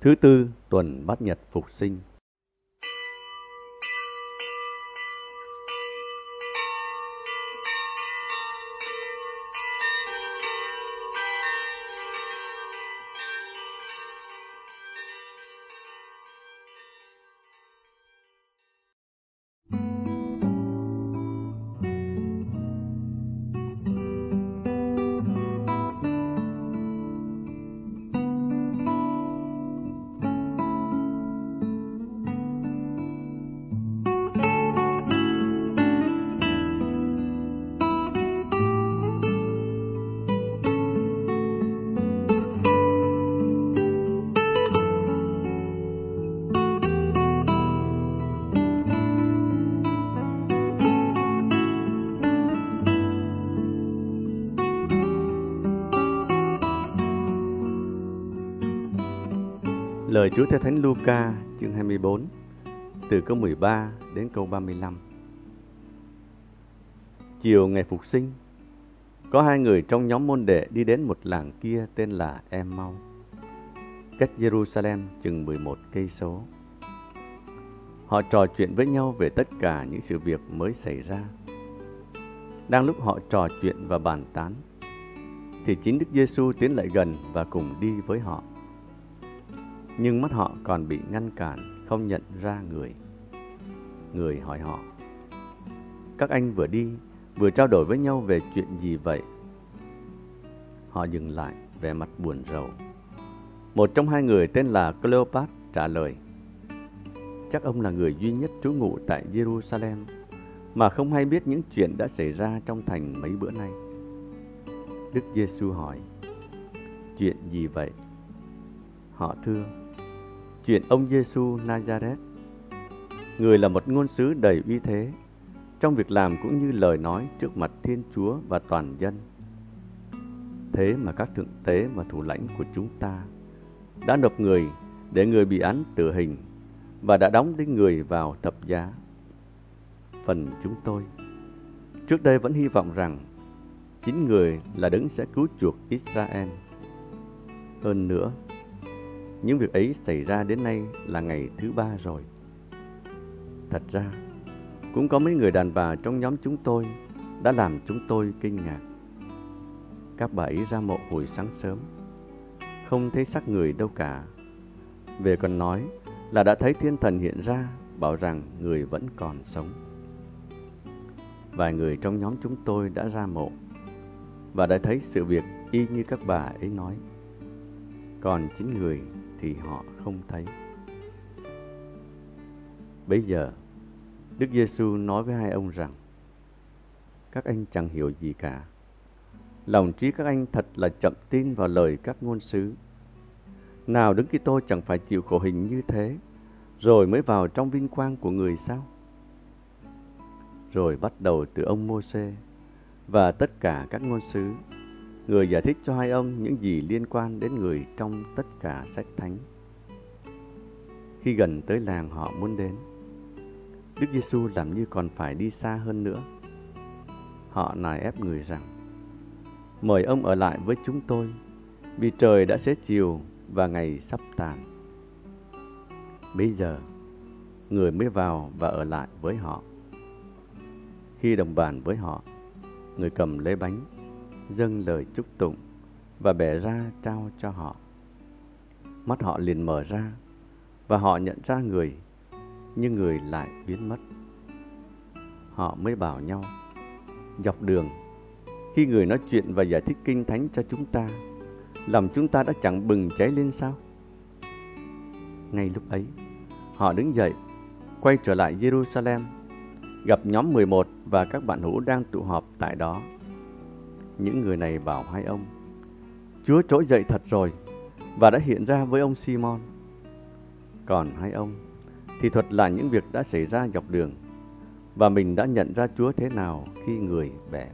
Thứ tư, tuần bát nhật phục sinh. Lời Chúa theo Thánh Luca chương 24 từ câu 13 đến câu 35. Chiều ngày phục sinh, có hai người trong nhóm môn đệ đi đến một làng kia tên là Emmau cách Jerusalem chừng 11 cây số. Họ trò chuyện với nhau về tất cả những sự việc mới xảy ra. Đang lúc họ trò chuyện và bàn tán, thì chính Đức Giêsu tiến lại gần và cùng đi với họ nhưng mắt họ còn bị ngăn cản, không nhận ra người. Người hỏi họ, các anh vừa đi, vừa trao đổi với nhau về chuyện gì vậy? Họ dừng lại, vẻ mặt buồn rầu. Một trong hai người tên là Cleopat trả lời, chắc ông là người duy nhất trú ngụ tại Jerusalem mà không hay biết những chuyện đã xảy ra trong thành mấy bữa nay. Đức Giêsu hỏi, chuyện gì vậy? Họ thưa, chuyện ông Giêsu Nazareth. Người là một ngôn sứ đầy uy thế, trong việc làm cũng như lời nói trước mặt Thiên Chúa và toàn dân. Thế mà các thượng tế và thủ lãnh của chúng ta đã nộp người để người bị án tử hình và đã đóng đinh người vào thập giá. Phần chúng tôi, trước đây vẫn hy vọng rằng chính người là đấng sẽ cứu chuộc Israel. Hơn nữa, những việc ấy xảy ra đến nay là ngày thứ ba rồi. Thật ra, cũng có mấy người đàn bà trong nhóm chúng tôi đã làm chúng tôi kinh ngạc. Các bà ấy ra mộ hồi sáng sớm, không thấy xác người đâu cả. Về còn nói là đã thấy thiên thần hiện ra, bảo rằng người vẫn còn sống. Vài người trong nhóm chúng tôi đã ra mộ và đã thấy sự việc y như các bà ấy nói. Còn chính người thì họ không thấy. Bây giờ, Đức Giêsu nói với hai ông rằng: Các anh chẳng hiểu gì cả. Lòng trí các anh thật là chậm tin vào lời các ngôn sứ. Nào đứng Kitô chẳng phải chịu khổ hình như thế, rồi mới vào trong vinh quang của người sao? Rồi bắt đầu từ ông Môsê và tất cả các ngôn sứ người giải thích cho hai ông những gì liên quan đến người trong tất cả sách thánh. Khi gần tới làng họ muốn đến, Đức Giêsu làm như còn phải đi xa hơn nữa. Họ nài ép người rằng, mời ông ở lại với chúng tôi, vì trời đã xế chiều và ngày sắp tàn. Bây giờ, người mới vào và ở lại với họ. Khi đồng bàn với họ, người cầm lấy bánh dâng lời chúc tụng và bẻ ra trao cho họ. Mắt họ liền mở ra và họ nhận ra người, nhưng người lại biến mất. Họ mới bảo nhau, dọc đường, khi người nói chuyện và giải thích kinh thánh cho chúng ta, lòng chúng ta đã chẳng bừng cháy lên sao? Ngay lúc ấy, họ đứng dậy, quay trở lại Jerusalem, gặp nhóm 11 và các bạn hữu đang tụ họp tại đó những người này bảo hai ông, Chúa trỗi dậy thật rồi và đã hiện ra với ông Simon. Còn hai ông thì thuật lại những việc đã xảy ra dọc đường và mình đã nhận ra Chúa thế nào khi người bẻ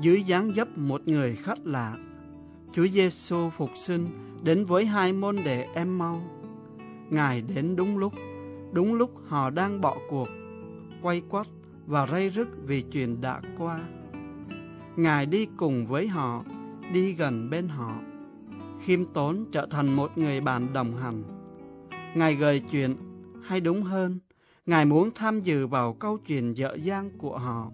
dưới dáng dấp một người khách lạ. Chúa Giêsu phục sinh đến với hai môn đệ em mau. Ngài đến đúng lúc, đúng lúc họ đang bỏ cuộc, quay quắt và ray rứt vì chuyện đã qua. Ngài đi cùng với họ, đi gần bên họ. Khiêm tốn trở thành một người bạn đồng hành. Ngài gợi chuyện, hay đúng hơn, Ngài muốn tham dự vào câu chuyện dở dang của họ.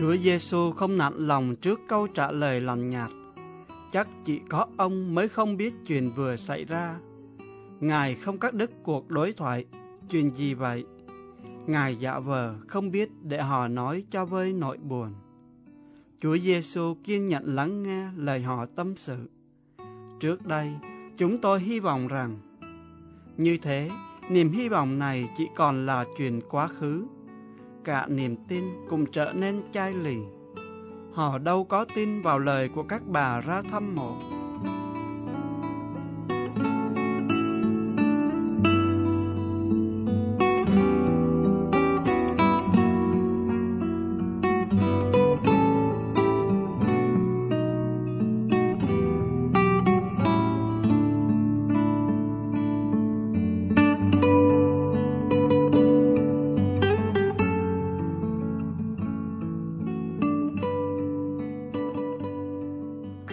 Chúa Giêsu không nặng lòng trước câu trả lời lạnh nhạt. Chắc chỉ có ông mới không biết chuyện vừa xảy ra. Ngài không cắt đứt cuộc đối thoại. Chuyện gì vậy? Ngài dạ vờ không biết để họ nói cho vơi nỗi buồn. Chúa Giêsu kiên nhẫn lắng nghe lời họ tâm sự. Trước đây, chúng tôi hy vọng rằng như thế, niềm hy vọng này chỉ còn là chuyện quá khứ cả niềm tin cùng trở nên chai lì. Họ đâu có tin vào lời của các bà ra thăm mộ.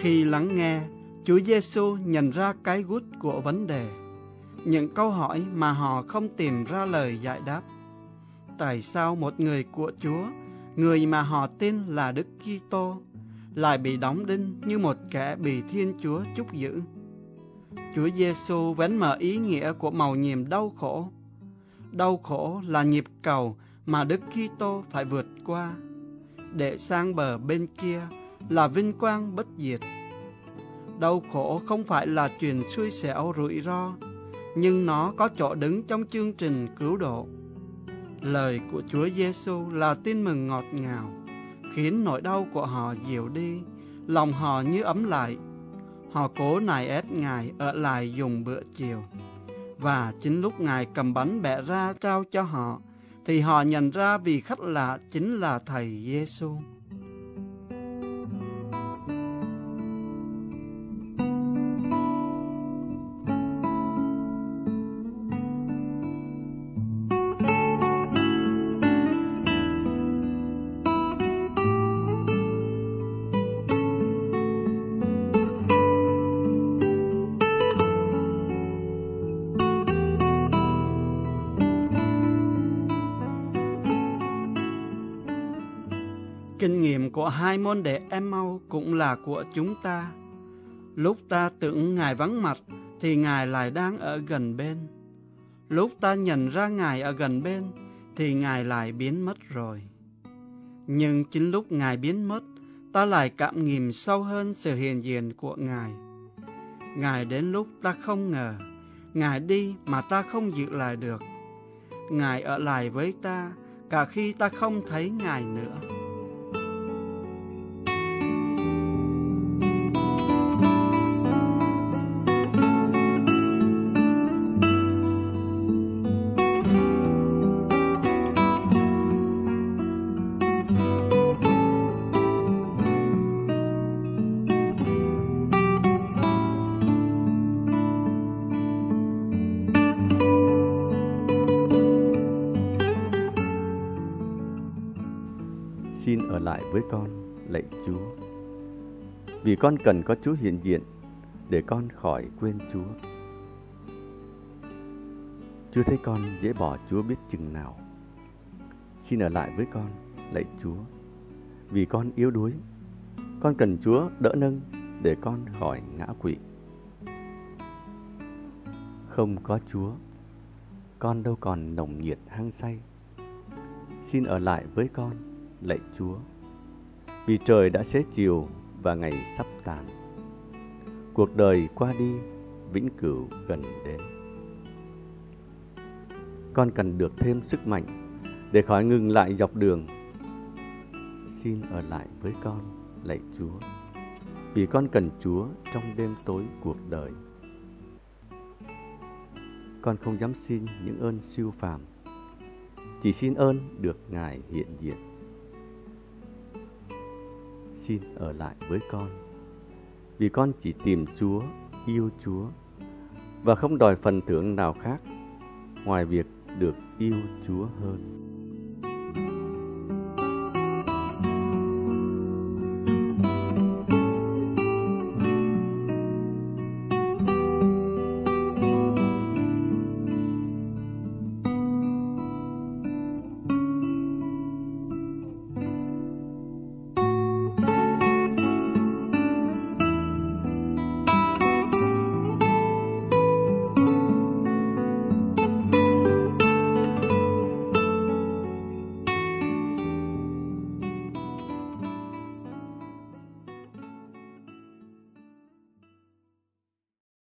Khi lắng nghe, Chúa Giêsu nhận ra cái gút của vấn đề, những câu hỏi mà họ không tìm ra lời giải đáp. Tại sao một người của Chúa, người mà họ tin là Đức Kitô, lại bị đóng đinh như một kẻ bị Thiên Chúa chúc giữ? Chúa Giêsu vén mở ý nghĩa của màu nhiệm đau khổ. Đau khổ là nhịp cầu mà Đức Kitô phải vượt qua để sang bờ bên kia là vinh quang bất diệt. Đau khổ không phải là chuyện xui xẻo rủi ro, nhưng nó có chỗ đứng trong chương trình cứu độ. Lời của Chúa Giêsu là tin mừng ngọt ngào, khiến nỗi đau của họ dịu đi, lòng họ như ấm lại. Họ cố nài ép Ngài ở lại dùng bữa chiều. Và chính lúc Ngài cầm bánh bẻ ra trao cho họ, thì họ nhận ra vì khách lạ chính là Thầy Giêsu. Kinh nghiệm của hai môn đệ Emmaus cũng là của chúng ta. Lúc ta tưởng Ngài vắng mặt, thì Ngài lại đang ở gần bên. Lúc ta nhận ra Ngài ở gần bên, thì Ngài lại biến mất rồi. Nhưng chính lúc Ngài biến mất, ta lại cảm nghiệm sâu hơn sự hiện diện của Ngài. Ngài đến lúc ta không ngờ, Ngài đi mà ta không giữ lại được. Ngài ở lại với ta, cả khi ta không thấy Ngài nữa. Lại với con, lạy Chúa. Vì con cần có Chúa hiện diện để con khỏi quên Chúa. Chúa thấy con dễ bỏ Chúa biết chừng nào. Xin ở lại với con, lạy Chúa. Vì con yếu đuối, con cần Chúa đỡ nâng để con khỏi ngã quỵ. Không có Chúa, con đâu còn nồng nhiệt hăng say. Xin ở lại với con, lạy Chúa. Vì trời đã xế chiều và ngày sắp tàn. Cuộc đời qua đi, vĩnh cửu gần đến. Con cần được thêm sức mạnh để khỏi ngừng lại dọc đường. Xin ở lại với con, lạy Chúa, vì con cần Chúa trong đêm tối cuộc đời. Con không dám xin những ơn siêu phàm, chỉ xin ơn được Ngài hiện diện. Xin ở lại với con, vì con chỉ tìm Chúa, yêu Chúa và không đòi phần thưởng nào khác ngoài việc được yêu Chúa hơn.